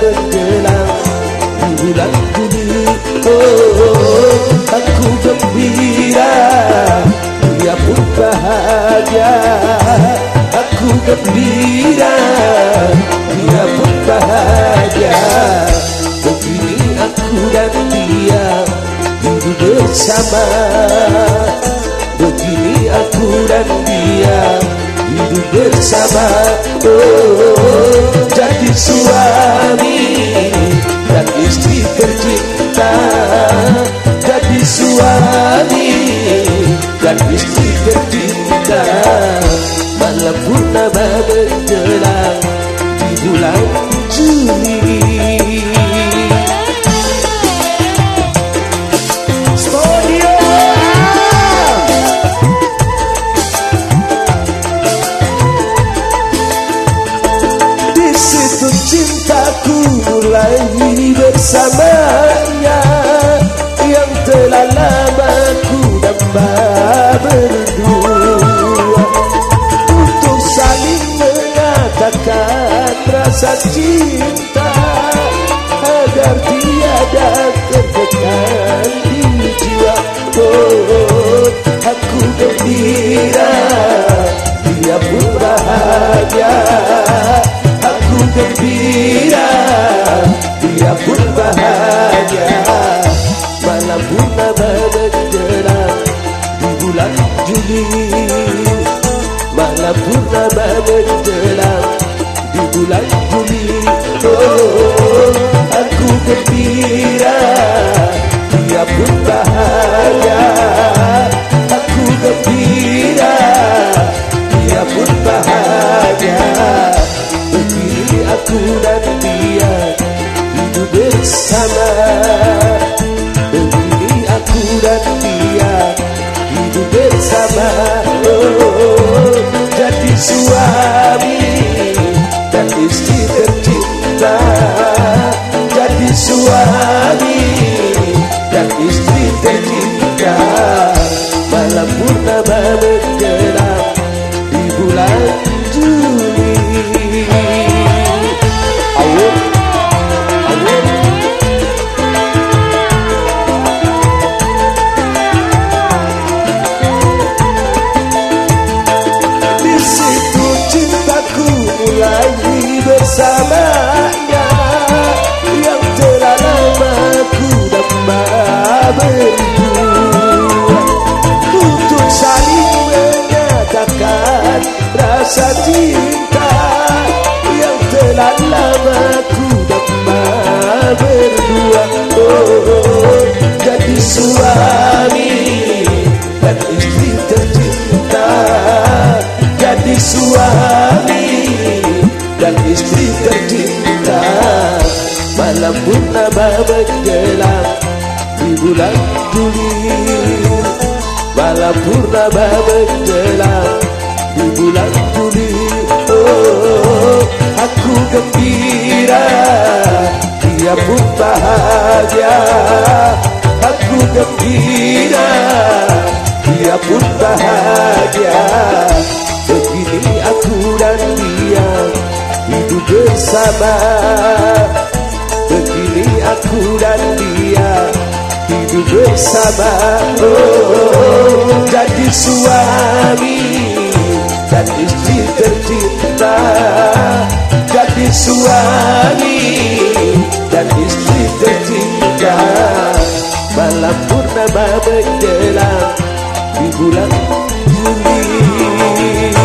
menjelang Di bulan Juli Oh aku gembira Dia pun bahagia. Aku gembira Dia pun bahagia. Begini aku dan dia Hidup bersama. Begini aku dan dia Hidup bersama Oh jadi suami Dan istri tercinta. Jadi suami Dan istri tercinta. Malam purnama menjelang Di bulan Juli mulai bersamanya Yang telah lama ku damba berdua. Untuk saling mengatakan rasa cinta Agar tiada tertekan di jiwa. Oh, aku gembira Dia pun bahagia hidup rasa cinta Yang telah lama ku damba berdua. Oh, jadi suami dan istri tercinta. Jadi suami dan istri tercinta. Malam purnama menjelang di bulan Juli. Malam purnama menjelang di bulan Juli Oh, aku gembira. Dia pun bahagia. Aku gembira. Dia pun bahagia. Begini aku dan dia hidup bersama. Begini aku dan dia hidup bersama. Oh, Jadi suami dan istri tercinta. Jadi suami dan istri tercinta. Malam purnama menjelang di bulan Juni.